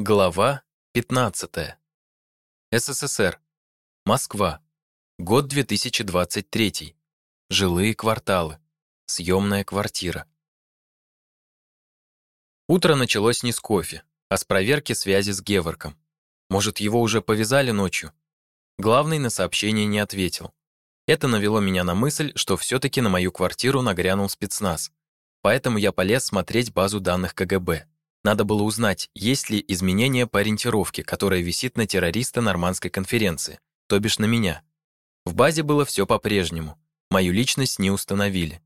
Глава 15. СССР. Москва. Год 2023. Жилые кварталы. Съемная квартира. Утро началось не с кофе, а с проверки связи с Геворком. Может, его уже повязали ночью? Главный на сообщение не ответил. Это навело меня на мысль, что все-таки на мою квартиру нагрянул спецназ. Поэтому я полез смотреть базу данных КГБ. Надо было узнать, есть ли изменения по ориентировке, которая висит на террориста Нормандской конференции, то бишь на меня. В базе было все по-прежнему. Мою личность не установили.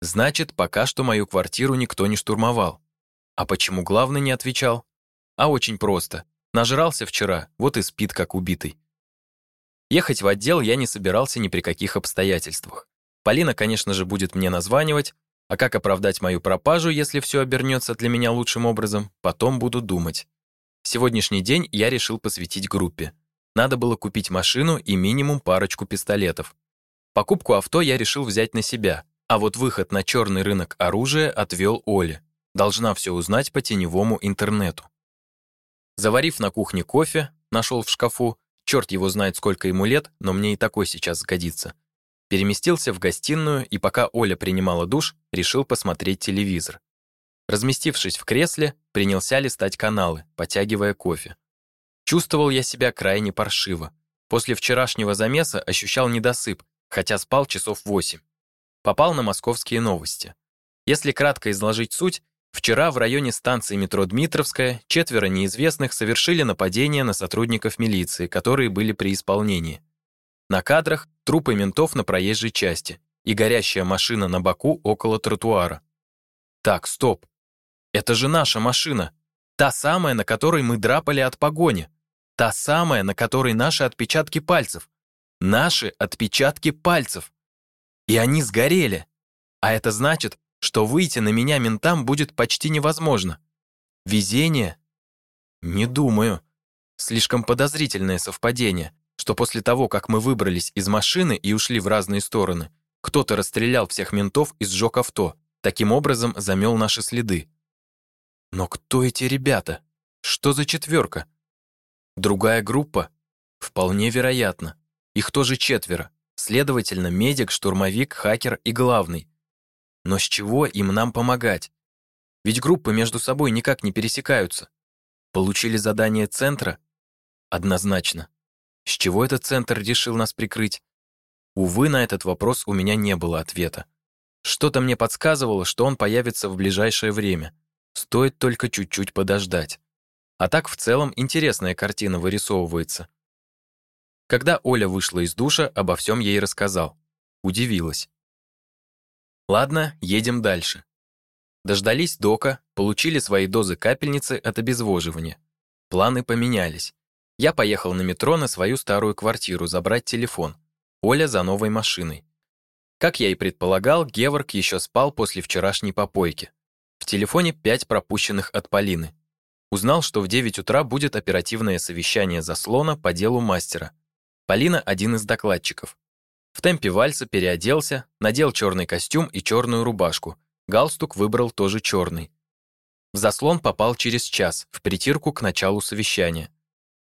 Значит, пока что мою квартиру никто не штурмовал. А почему главный не отвечал? А очень просто. Нажрался вчера, вот и спит как убитый. Ехать в отдел я не собирался ни при каких обстоятельствах. Полина, конечно же, будет мне названивать, а как оправдать мою пропажу, если все обернется для меня лучшим образом, потом буду думать. Сегодняшний день я решил посвятить группе. Надо было купить машину и минимум парочку пистолетов. Покупку авто я решил взять на себя, а вот выход на черный рынок оружия отвел Оле. Должна все узнать по теневому интернету. Заварив на кухне кофе, нашел в шкафу, черт его знает сколько ему лет, но мне и такой сейчас сгодится, Переместился в гостиную и пока Оля принимала душ, решил посмотреть телевизор. Разместившись в кресле, принялся листать каналы, потягивая кофе. Чувствовал я себя крайне паршиво. После вчерашнего замеса ощущал недосып, хотя спал часов восемь. Попал на московские новости. Если кратко изложить суть, вчера в районе станции метро Дмитровская четверо неизвестных совершили нападение на сотрудников милиции, которые были при исполнении. На кадрах трупы ментов на проезжей части и горящая машина на боку около тротуара. Так, стоп. Это же наша машина. Та самая, на которой мы драпали от погони. Та самая, на которой наши отпечатки пальцев. Наши отпечатки пальцев. И они сгорели. А это значит, что выйти на меня ментам будет почти невозможно. Везение? Не думаю. Слишком подозрительное совпадение что после того, как мы выбрались из машины и ушли в разные стороны, кто-то расстрелял всех ментов и сжег авто, таким образом замел наши следы. Но кто эти ребята? Что за четверка? Другая группа? Вполне вероятно. Их тоже четверо. Следовательно, медик, штурмовик, хакер и главный. Но с чего им нам помогать? Ведь группы между собой никак не пересекаются. Получили задание центра? Однозначно. С чего этот центр решил нас прикрыть? Увы, на этот вопрос у меня не было ответа. Что-то мне подсказывало, что он появится в ближайшее время. Стоит только чуть-чуть подождать. А так в целом интересная картина вырисовывается. Когда Оля вышла из душа, обо всем ей рассказал. Удивилась. Ладно, едем дальше. Дождались дока, получили свои дозы капельницы от обезвоживания. Планы поменялись. Я поехал на метро на свою старую квартиру забрать телефон. Оля за новой машиной. Как я и предполагал, Геворг еще спал после вчерашней попойки. В телефоне пять пропущенных от Полины. Узнал, что в 9 утра будет оперативное совещание заслона по делу мастера. Полина – один из докладчиков. В темпе вальса переоделся, надел черный костюм и черную рубашку. Галстук выбрал тоже черный. В заслон попал через час, в притирку к началу совещания.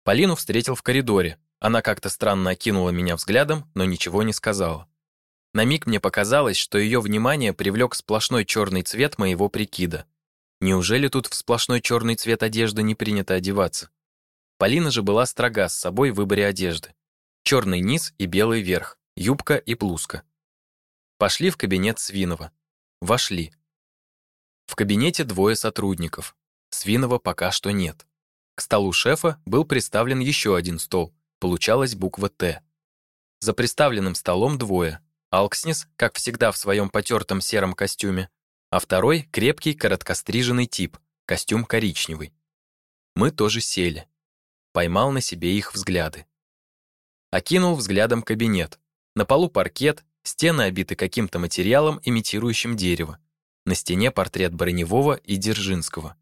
Полину встретил в коридоре. Она как-то странно окинула меня взглядом, но ничего не сказала. На миг мне показалось, что ее внимание привлек сплошной черный цвет моего прикида. Неужели тут в сплошной черный цвет одежды не принято одеваться? Полина же была строга с собой в выборе одежды. Черный низ и белый верх, юбка и блузка. Пошли в кабинет Свинова. Вошли. В кабинете двое сотрудников. Свинова пока что нет. К столу шефа был приставлен еще один стол, получалась буква «Т». За приставленным столом двое. Алкснис, как всегда в своем потертом сером костюме, а второй — крепкий короткостриженный тип, костюм коричневый. Мы тоже сели. Поймал на себе их взгляды. Окинул взглядом кабинет. На полу паркет, стены обиты каким-то материалом, имитирующим дерево. На стене портрет Броневого и Дзержинского.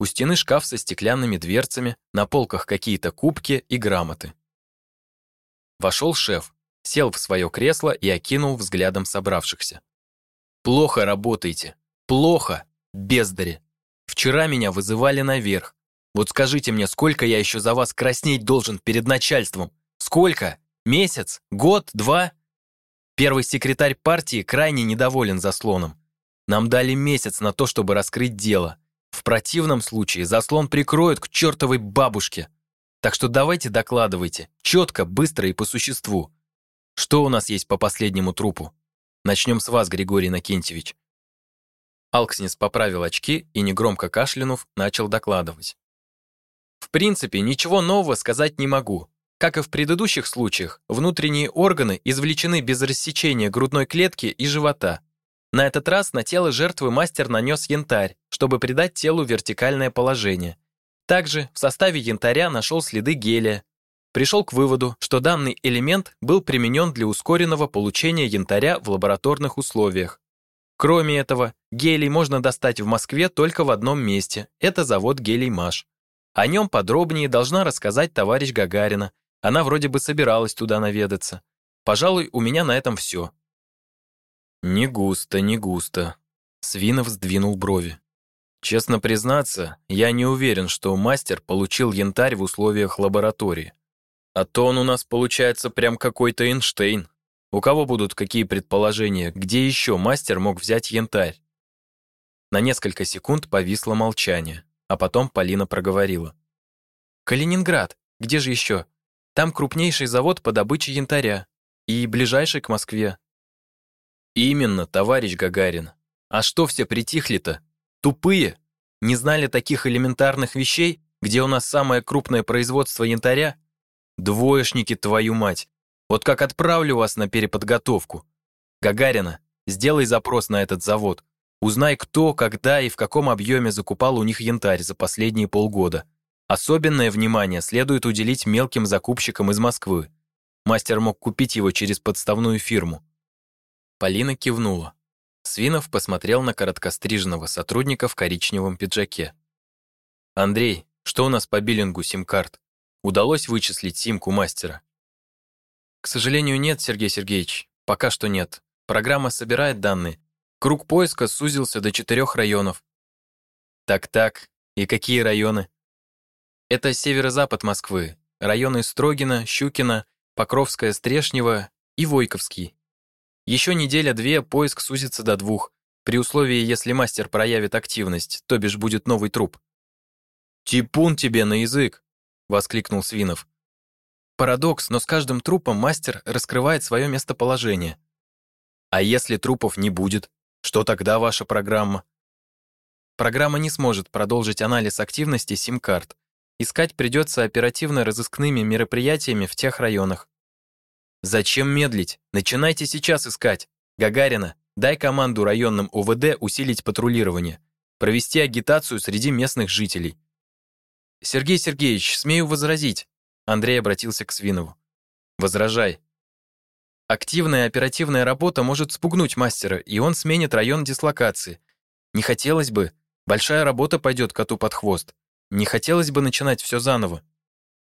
У стены шкаф со стеклянными дверцами, на полках какие-то кубки и грамоты. Вошел шеф, сел в свое кресло и окинул взглядом собравшихся. «Плохо работаете. Плохо, бездари. Вчера меня вызывали наверх. Вот скажите мне, сколько я еще за вас краснеть должен перед начальством? Сколько? Месяц? Год? Два? Первый секретарь партии крайне недоволен заслоном. Нам дали месяц на то, чтобы раскрыть дело. В противном случае заслон прикроют к чертовой бабушке. Так что давайте докладывайте, четко, быстро и по существу. Что у нас есть по последнему трупу? Начнем с вас, Григорий Накентьевич. Алкснис поправил очки и, негромко кашлянув, начал докладывать. В принципе, ничего нового сказать не могу. Как и в предыдущих случаях, внутренние органы извлечены без рассечения грудной клетки и живота. На этот раз на тело жертвы мастер нанес янтарь, чтобы придать телу вертикальное положение. Также в составе янтаря нашел следы гелия. Пришел к выводу, что данный элемент был применен для ускоренного получения янтаря в лабораторных условиях. Кроме этого, гелий можно достать в Москве только в одном месте – это завод «Гелий Маш». О нем подробнее должна рассказать товарищ Гагарина, она вроде бы собиралась туда наведаться. Пожалуй, у меня на этом все. Не густо, не густо. Свинов сдвинул брови. Честно признаться, я не уверен, что мастер получил янтарь в условиях лаборатории. А то он у нас получается прям какой-то Эйнштейн. У кого будут какие предположения, где еще мастер мог взять янтарь? На несколько секунд повисло молчание, а потом Полина проговорила. «Калининград, где же еще? Там крупнейший завод по добыче янтаря и ближайший к Москве. Именно, товарищ Гагарин. А что все притихли-то? Тупые? Не знали таких элементарных вещей, где у нас самое крупное производство янтаря? Двоечники, твою мать. Вот как отправлю вас на переподготовку. Гагарина, сделай запрос на этот завод. Узнай, кто, когда и в каком объеме закупал у них янтарь за последние полгода. Особенное внимание следует уделить мелким закупщикам из Москвы. Мастер мог купить его через подставную фирму. Полина кивнула. Свинов посмотрел на короткостриженного сотрудника в коричневом пиджаке. «Андрей, что у нас по биллингу сим-карт? Удалось вычислить симку мастера?» «К сожалению, нет, Сергей Сергеевич. Пока что нет. Программа собирает данные. Круг поиска сузился до четырех районов». «Так-так. И какие районы?» Это северо-запад Москвы, районы Строгино, Щукино, Покровское, Стрешнево и Войковский. Еще неделя-две поиск сузится до двух, при условии, если мастер проявит активность, то бишь будет новый труп. «Типун тебе на язык!» — воскликнул Свинов. Парадокс, но с каждым трупом мастер раскрывает свое местоположение. А если трупов не будет, что тогда ваша программа? Программа не сможет продолжить анализ активности сим-карт, Искать придется оперативно-розыскными мероприятиями в тех районах. Зачем медлить? Начинайте сейчас искать. Гагарина, дай команду районным УВД усилить патрулирование, провести агитацию среди местных жителей. Сергей Сергеевич, смею возразить. Андрей обратился к Свинову. Возражай. Активная оперативная работа может спугнуть мастера, и он сменит район дислокации. Не хотелось бы. Большая работа пойдет коту под хвост. Не хотелось бы начинать все заново.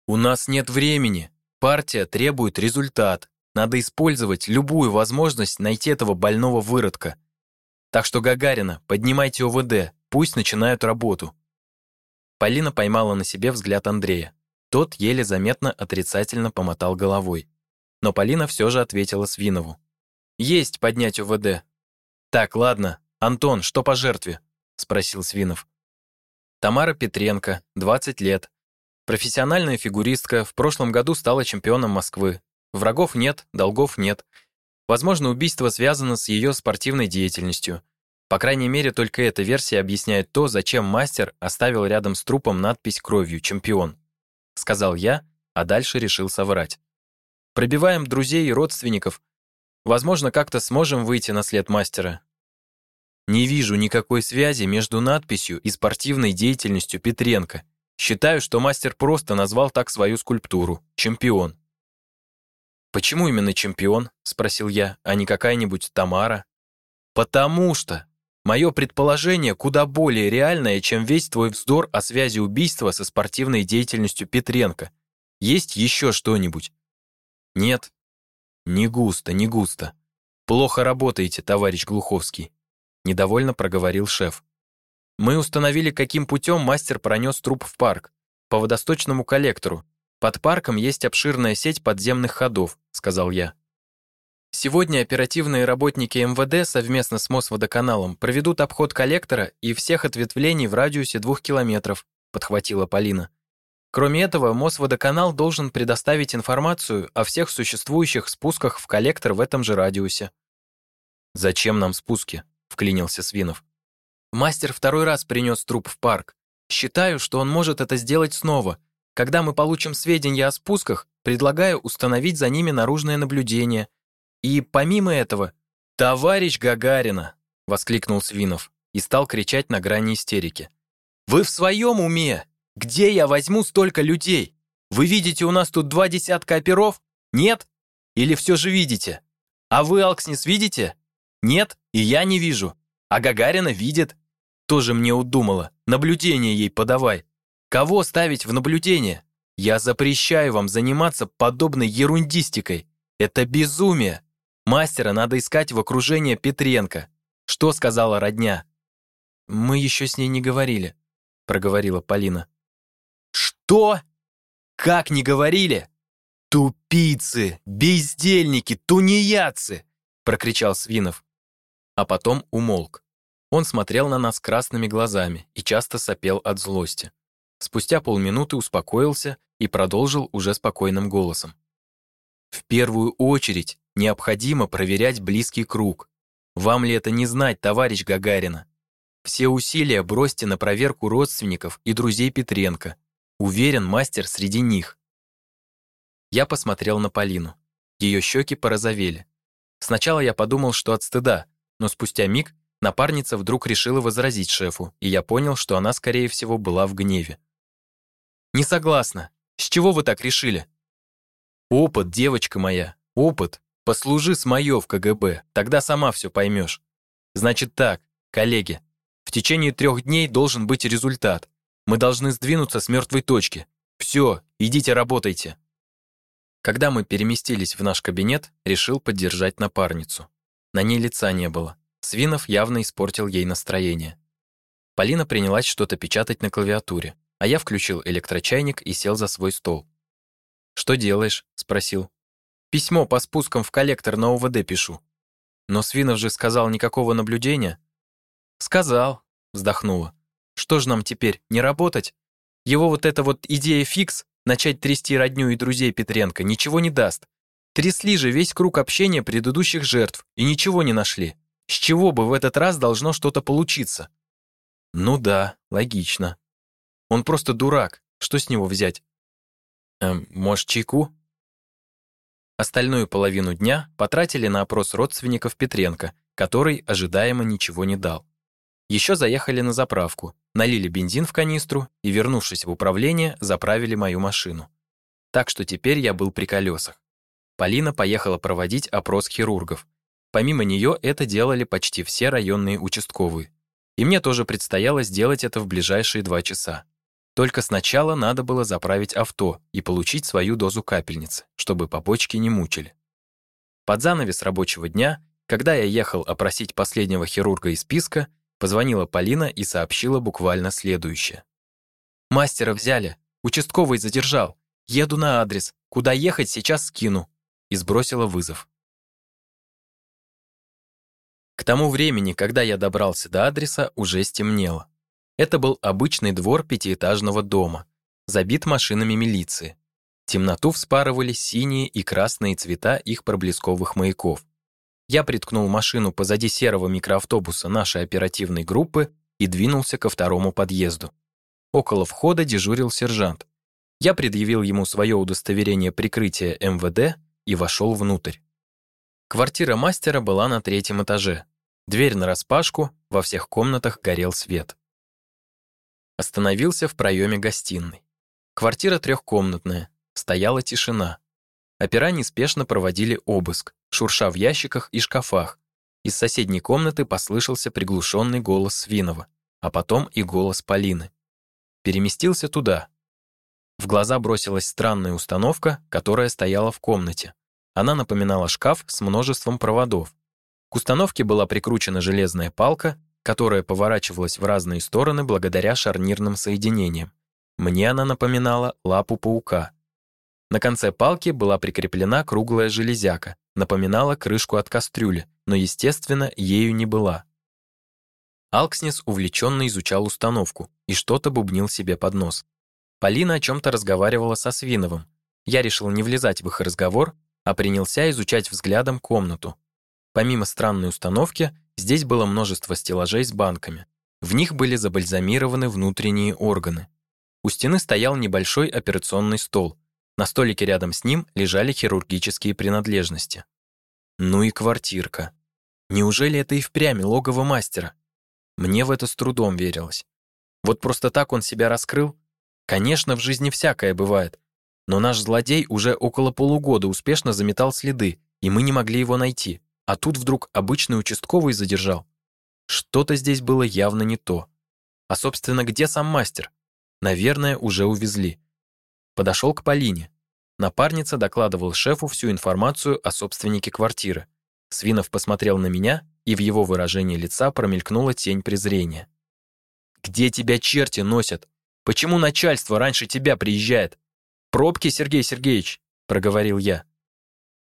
У нас нет времени. Партия требует результат. Надо использовать любую возможность найти этого больного выродка. Так что, Гагарина, поднимайте ОВД, пусть начинают работу. Полина поймала на себе взгляд Андрея. Тот еле заметно отрицательно помотал головой. Но Полина все же ответила Свинову. «Есть поднять ОВД». «Так, ладно. Антон, что по жертве?» — спросил Свинов. Тамара Петренко, 20 лет. Профессиональная фигуристка, в прошлом году стала чемпионом Москвы. Врагов нет, долгов нет. Возможно, убийство связано с ее спортивной деятельностью. По крайней мере, только эта версия объясняет то, зачем мастер оставил рядом с трупом надпись кровью «Чемпион». Сказал я, а дальше решил соврать. Пробиваем друзей и родственников. Возможно, как-то сможем выйти на след мастера. Не вижу никакой связи между надписью и спортивной деятельностью Петренко. Считаю, что мастер просто назвал так свою скульптуру «Чемпион». «Почему именно чемпион?» — спросил я, а не какая-нибудь Тамара. «Потому что мое предположение куда более реальное, чем весь твой вздор о связи убийства со спортивной деятельностью Петренко. Есть еще что-нибудь?» «Нет». «Не густо, не густо. Плохо работаете, товарищ Глуховский. Недовольно проговорил шеф. Мы установили, каким путем мастер пронес труп в парк. По водосточному коллектору. Под парком есть обширная сеть подземных ходов, сказал я. Сегодня оперативные работники МВД совместно с Мосводоканалом проведут обход коллектора и всех ответвлений в радиусе двух километров, подхватила Полина. Кроме этого, Мосводоканал должен предоставить информацию о всех существующих спусках в коллектор в этом же радиусе. «Зачем нам спуски?» — вклинился Свинов. «Мастер второй раз принес труп в парк. Считаю, что он может это сделать снова. Когда мы получим сведения о спусках, предлагаю установить за ними наружное наблюдение. И помимо этого, «Товарищ Гагарина!» — воскликнул Свинов и стал кричать на грани истерики. «Вы в своем уме? Где я возьму столько людей? Вы видите у нас тут два десятка оперов? Нет? Или все же видите? А вы, Алкснис, видите? Нет, и я не вижу. А Гагарина видит. Тоже мне удумала. Наблюдение ей подавай. Кого ставить в наблюдение? Я запрещаю вам заниматься подобной ерундистикой. Это безумие. Мастера надо искать в окружении Петренко. Что сказала родня? Мы еще с ней не говорили, проговорила Полина. «Что? Как не говорили?» «Тупицы, бездельники, тунеядцы!» — прокричал Свинов. А потом умолк. Он смотрел на нас красными глазами и часто сопел от злости. Спустя полминуты успокоился и продолжил уже спокойным голосом. «В первую очередь необходимо проверять близкий круг. Вам ли это не знать, товарищ Гагарина? Все усилия бросьте на проверку родственников и друзей Петренко. Уверен, мастер среди них. Я посмотрел на Полину. Ее щеки порозовели. Сначала я подумал, что от стыда, но спустя миг напарница вдруг решила возразить шефу, и я понял, что она, скорее всего, была в гневе. «Не согласна. С чего вы так решили?» «Опыт, девочка моя, опыт. Послужи с моё в КГБ, тогда сама все поймешь. Значит так, коллеги, в течение трех дней должен быть результат. Мы должны сдвинуться с мертвой точки. Все, идите работайте. Когда мы переместились в наш кабинет, решил поддержать напарницу. На ней лица не было. Свинов явно испортил ей настроение. Полина принялась что-то печатать на клавиатуре, а я включил электрочайник и сел за свой стол. «Что делаешь?» — спросил. «Письмо по спускам в коллектор на УВД пишу». «Но Свинов же сказал никакого наблюдения». «Сказал», — вздохнула. Что же нам теперь, не работать? Его вот эта вот идея фикс, начать трясти родню и друзей Петренко, ничего не даст. Трясли же весь круг общения предыдущих жертв и ничего не нашли. С чего бы в этот раз должно что-то получиться? Ну да, логично. Он просто дурак. Что с него взять? Эм, может, чайку? Остальную половину дня потратили на опрос родственников Петренко, который ожидаемо ничего не дал. Еще заехали на заправку, налили бензин в канистру и, вернувшись в управление, заправили мою машину. Так что теперь я был при колесах. Полина поехала проводить опрос хирургов. Помимо нее это делали почти все районные участковые. И мне тоже предстояло сделать это в ближайшие два часа. Только сначала надо было заправить авто и получить свою дозу капельницы, чтобы побочки не мучили. Под занавес рабочего дня, когда я ехал опросить последнего хирурга из списка, Позвонила Полина и сообщила буквально следующее. «Мастера взяли. Участковый задержал. Еду на адрес. Куда ехать, сейчас скину». И сбросила вызов. К тому времени, когда я добрался до адреса, уже стемнело. Это был обычный двор пятиэтажного дома, забит машинами милиции. Темноту вспарывали синие и красные цвета их проблесковых маяков. Я приткнул машину позади серого микроавтобуса нашей оперативной группы и двинулся ко второму подъезду. Около входа дежурил сержант. Я предъявил ему свое удостоверение прикрытия МВД и вошел внутрь. Квартира мастера была на третьем этаже. Дверь нараспашку, во всех комнатах горел свет. Остановился в проеме гостиной. Квартира трехкомнатная, стояла тишина. Опера неспешно проводили обыск, шурша в ящиках и шкафах. Из соседней комнаты послышался приглушенный голос Свинова, а потом и голос Полины. Переместился туда. В глаза бросилась странная установка, которая стояла в комнате. Она напоминала шкаф с множеством проводов. К установке была прикручена железная палка, которая поворачивалась в разные стороны благодаря шарнирным соединениям. Мне она напоминала лапу паука. На конце палки была прикреплена круглая железяка, напоминала крышку от кастрюли, но, естественно, ею не была. Алкснис увлеченно изучал установку и что-то бубнил себе под нос. Полина о чем-то разговаривала со Свиновым. Я решил не влезать в их разговор, а принялся изучать взглядом комнату. Помимо странной установки, здесь было множество стеллажей с банками. В них были забальзамированы внутренние органы. У стены стоял небольшой операционный стол. На столике рядом с ним лежали хирургические принадлежности. Ну и квартирка. Неужели это и впрямь логово мастера? Мне в это с трудом верилось. Вот просто так он себя раскрыл? Конечно, в жизни всякое бывает. Но наш злодей уже около полугода успешно заметал следы, и мы не могли его найти. А тут вдруг обычный участковый задержал. Что-то здесь было явно не то. А, собственно, где сам мастер? Наверное, уже увезли. Подошел к Полине. Напарница докладывал шефу всю информацию о собственнике квартиры. Свинов посмотрел на меня и в его выражении лица промелькнула тень презрения. «Где тебя черти носят? Почему начальство раньше тебя приезжает? Пробки, Сергей Сергеевич!» – проговорил я.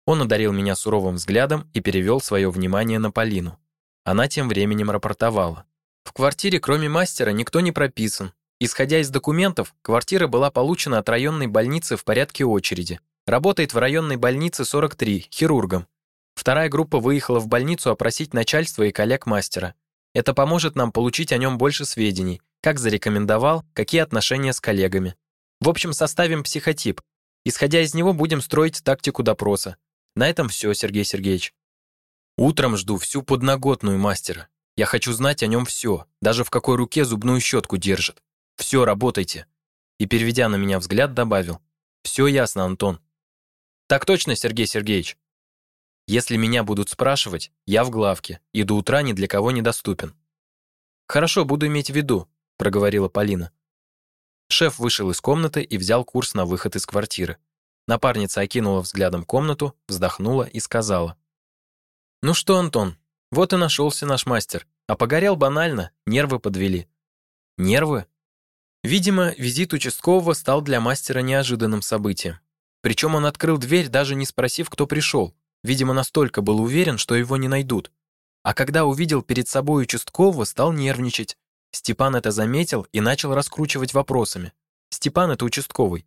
Он одарил меня суровым взглядом и перевел свое внимание на Полину. Она тем временем рапортовала. В квартире, кроме мастера, никто не прописан. Исходя из документов, квартира была получена от районной больницы в порядке очереди. Работает в районной больнице 43, хирургом. Вторая группа выехала в больницу опросить начальство и коллег мастера. Это поможет нам получить о нем больше сведений, как зарекомендовал, какие отношения с коллегами. В общем, составим психотип. Исходя из него, будем строить тактику допроса. На этом все, Сергей Сергеевич. Утром жду всю подноготную мастера. Я хочу знать о нем все, даже в какой руке зубную щетку держит. Все, работайте. И, переведя на меня взгляд, добавил. Все ясно, Антон. Так точно, Сергей Сергеевич. Если меня будут спрашивать, я в главке и до утра ни для кого не доступен. Хорошо, буду иметь в виду, проговорила Полина. Шеф вышел из комнаты и взял курс на выход из квартиры. Напарница окинула взглядом комнату, вздохнула и сказала: "Ну что, Антон, вот и нашелся наш мастер, а погорел банально, нервы подвели". Нервы? Видимо, визит участкового стал для мастера неожиданным событием. Причем он открыл дверь, даже не спросив, кто пришел. Видимо, настолько был уверен, что его не найдут. А когда увидел перед собой участкового, стал нервничать. Степан это заметил и начал раскручивать вопросами. Степан это участковый.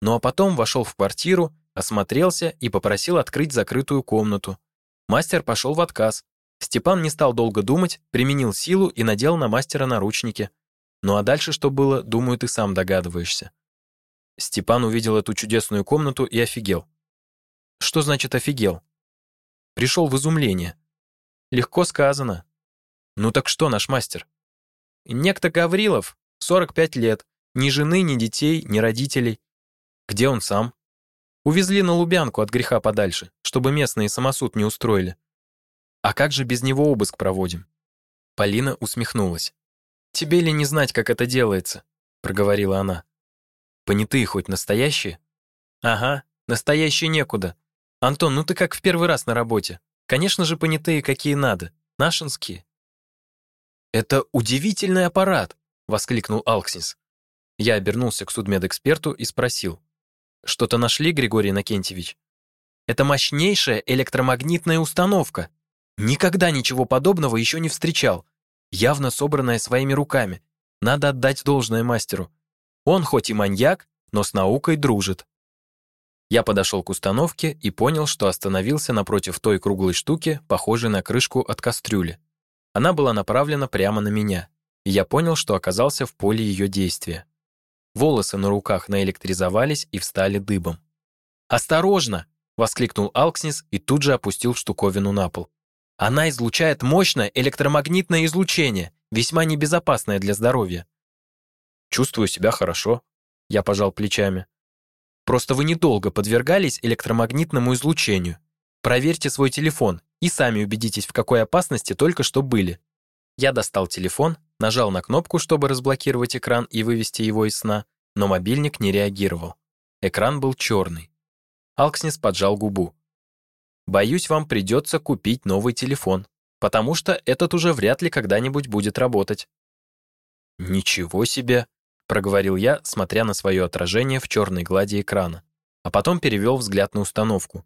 Ну а потом вошел в квартиру, осмотрелся и попросил открыть закрытую комнату. Мастер пошел в отказ. Степан не стал долго думать, применил силу и надел на мастера наручники. Ну а дальше что было, думаю, ты сам догадываешься. Степан увидел эту чудесную комнату и офигел. Что значит офигел? Пришел в изумление. Легко сказано. Ну так что наш мастер? Некто Гаврилов, 45 лет, ни жены, ни детей, ни родителей. Где он сам? Увезли на Лубянку от греха подальше, чтобы местные самосуд не устроили. А как же без него обыск проводим? Полина усмехнулась. Тебе ли не знать, как это делается, проговорила она. Понятые хоть настоящие? Ага, настоящие некуда. «Антон, ну ты как в первый раз на работе. Конечно же, понятые какие надо. Нашинские». «Это удивительный аппарат!» — воскликнул Алксис. Я обернулся к судмедэксперту и спросил. «Что-то нашли, Григорий Накентьевич?» «Это мощнейшая электромагнитная установка. Никогда ничего подобного еще не встречал. Явно собранная своими руками. Надо отдать должное мастеру. Он хоть и маньяк, но с наукой дружит». Я подошел к установке и понял, что остановился напротив той круглой штуки, похожей на крышку от кастрюли. Она была направлена прямо на меня, и я понял, что оказался в поле ее действия. Волосы на руках наэлектризовались и встали дыбом. «Осторожно!» — воскликнул Алкснис и тут же опустил штуковину на пол. «Она излучает мощное электромагнитное излучение, весьма небезопасное для здоровья». «Чувствую себя хорошо», — я пожал плечами. Просто вы недолго подвергались электромагнитному излучению. Проверьте свой телефон и сами убедитесь, в какой опасности только что были. Я достал телефон, нажал на кнопку, чтобы разблокировать экран и вывести его из сна, но мобильник не реагировал. Экран был черный. Алкснис поджал губу. «Боюсь, вам придется купить новый телефон», потому что этот уже вряд ли когда-нибудь будет работать. «Ничего себе!» — проговорил я, смотря на свое отражение в черной глади экрана, а потом перевел взгляд на установку.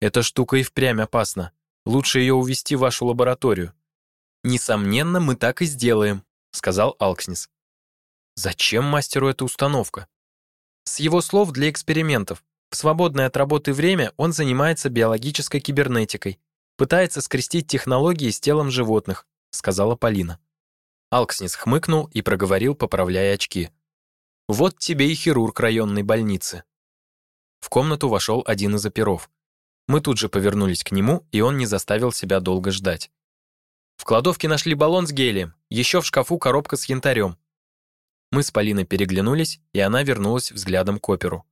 «Эта штука и впрямь опасна. Лучше ее увести в вашу лабораторию». «Несомненно, мы так и сделаем», — сказал Алкснис. «Зачем мастеру эта установка?» С его слов для экспериментов. В свободное от работы время он занимается биологической кибернетикой, пытается скрестить технологии с телом животных, сказала Полина. Алкснис хмыкнул и проговорил, поправляя очки. Вот тебе и хирург районной больницы. В комнату вошел один из оперов. Мы тут же повернулись к нему, и он не заставил себя долго ждать. В кладовке нашли баллон с гелием, еще в шкафу коробка с янтарем. Мы с Полиной переглянулись, и она вернулась взглядом к оперу.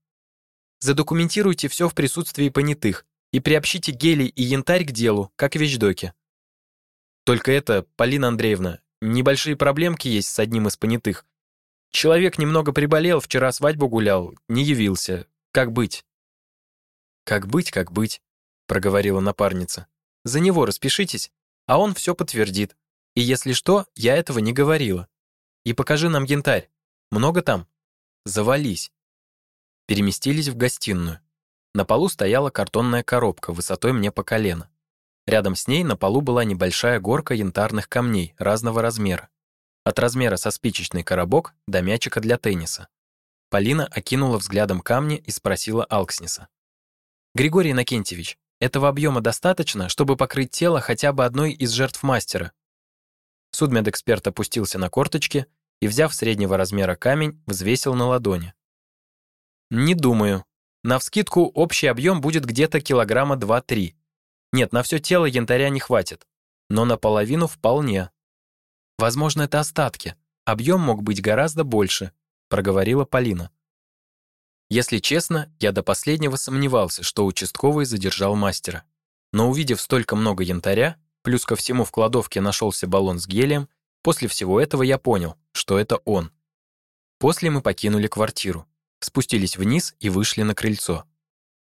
Задокументируйте все в присутствии понятых и приобщите гелий и янтарь к делу, как вещдоки. Только это, Полина Андреевна, небольшие проблемки есть с одним из понятых. Человек немного приболел, вчера свадьбу гулял, не явился. Как быть? Как быть, как быть, проговорила напарница. За него распишитесь, а он все подтвердит. И если что, я этого не говорила. И покажи нам янтарь. Много там? Завались. Переместились в гостиную. На полу стояла картонная коробка высотой мне по колено. Рядом с ней на полу была небольшая горка янтарных камней разного размера. От размера со спичечный коробок до мячика для тенниса. Полина окинула взглядом камни и спросила Алкснеса. «Григорий Иннокентьевич, этого объема достаточно, чтобы покрыть тело хотя бы одной из жертв мастера?» Судмедэксперт опустился на корточки и, взяв среднего размера камень, взвесил на ладони. «Не думаю», Навскидку общий объем будет где-то килограмма 2-3. Нет, на все тело янтаря не хватит, но наполовину вполне. Возможно, это остатки. Объем мог быть гораздо больше, проговорила Полина. Если честно, я до последнего сомневался, что участковый задержал мастера. Но увидев столько много янтаря, плюс ко всему в кладовке нашелся баллон с гелием, после всего этого я понял, что это он. После мы покинули квартиру спустились вниз и вышли на крыльцо.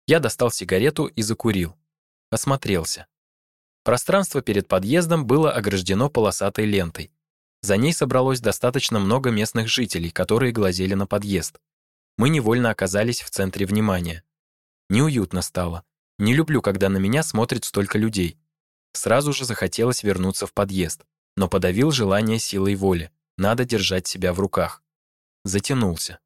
Я достал сигарету и закурил. Осмотрелся. Пространство перед подъездом было ограждено полосатой лентой. За ней собралось достаточно много местных жителей, которые глазели на подъезд. Мы невольно оказались в центре внимания. Неуютно стало. Не люблю, когда на меня смотрит столько людей. Сразу же захотелось вернуться в подъезд, но подавил желание силой воли. Надо держать себя в руках. Затянулся.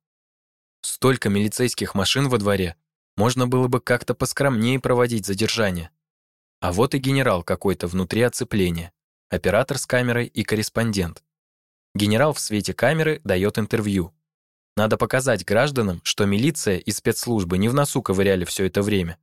Столько милицейских машин во дворе. Можно было бы как-то поскромнее проводить задержание. А вот и генерал какой-то внутри оцепления. Оператор с камерой и корреспондент. Генерал в свете камеры дает интервью. Надо показать гражданам, что милиция и спецслужбы не в носу ковыряли все это время.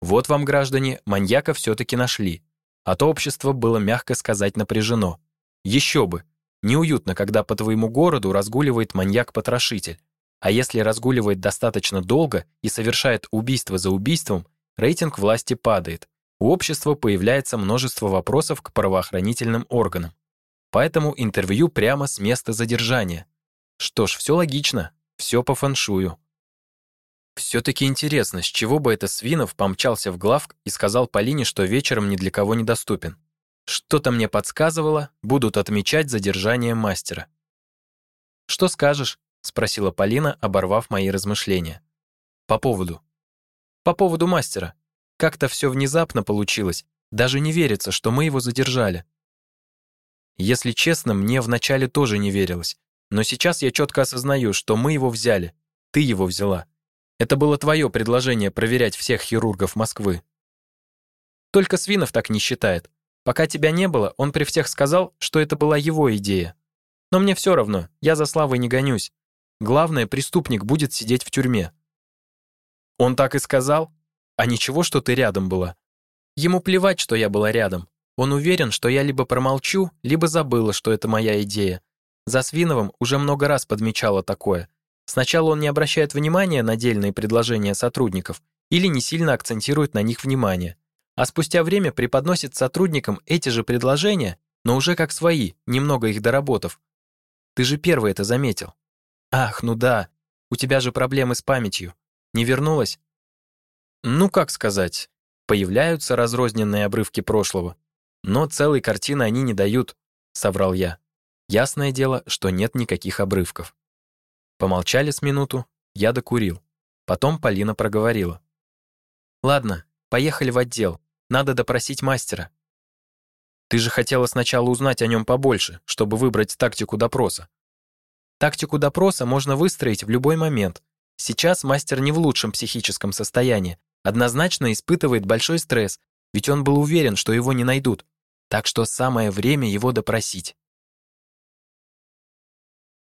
Вот вам, граждане, маньяка все-таки нашли. А то общество было, мягко сказать, напряжено. Еще бы. Неуютно, когда по твоему городу разгуливает маньяк-потрошитель. А если разгуливает достаточно долго и совершает убийство за убийством, рейтинг власти падает. У общества появляется множество вопросов к правоохранительным органам. Поэтому интервью прямо с места задержания. Что ж, все логично, все по фэншую. Все-таки интересно, с чего бы это Свинов помчался в главк и сказал Полине, что вечером ни для кого не доступен. Что-то мне подсказывало, будут отмечать задержание мастера. «Что скажешь?» спросила Полина, оборвав мои размышления. По поводу. По поводу мастера. Как-то все внезапно получилось. Даже не верится, что мы его задержали. Если честно, мне вначале тоже не верилось. Но сейчас я четко осознаю, что мы его взяли. Ты его взяла. Это было твое предложение проверять всех хирургов Москвы. Только Свинов так не считает. Пока тебя не было, он при всех сказал, что это была его идея. Но мне все равно, я за славой не гонюсь. Главное, преступник будет сидеть в тюрьме. Он так и сказал? А ничего, что ты рядом была. Ему плевать, что я была рядом. Он уверен, что я либо промолчу, либо забыла, что это моя идея. За Свиновым уже много раз подмечала такое. Сначала он не обращает внимания на дельные предложения сотрудников или не сильно акцентирует на них внимание, а спустя время преподносит сотрудникам эти же предложения, но уже как свои, немного их доработав. Ты же первый это заметил. Ах, ну да, у тебя же проблемы с памятью. Не вернулась? Ну, как сказать, появляются разрозненные обрывки прошлого. Но целой картины они не дают, соврал я. Ясное дело, что нет никаких обрывков. Помолчали с минуту, я докурил. Потом Полина проговорила. «Ладно, поехали в отдел. Надо допросить мастера». «Ты же хотела сначала узнать о нем побольше, чтобы выбрать тактику допроса». «Тактику допроса можно выстроить в любой момент. Сейчас мастер не в лучшем психическом состоянии, однозначно испытывает большой стресс, ведь он был уверен, что его не найдут. Так что самое время его допросить.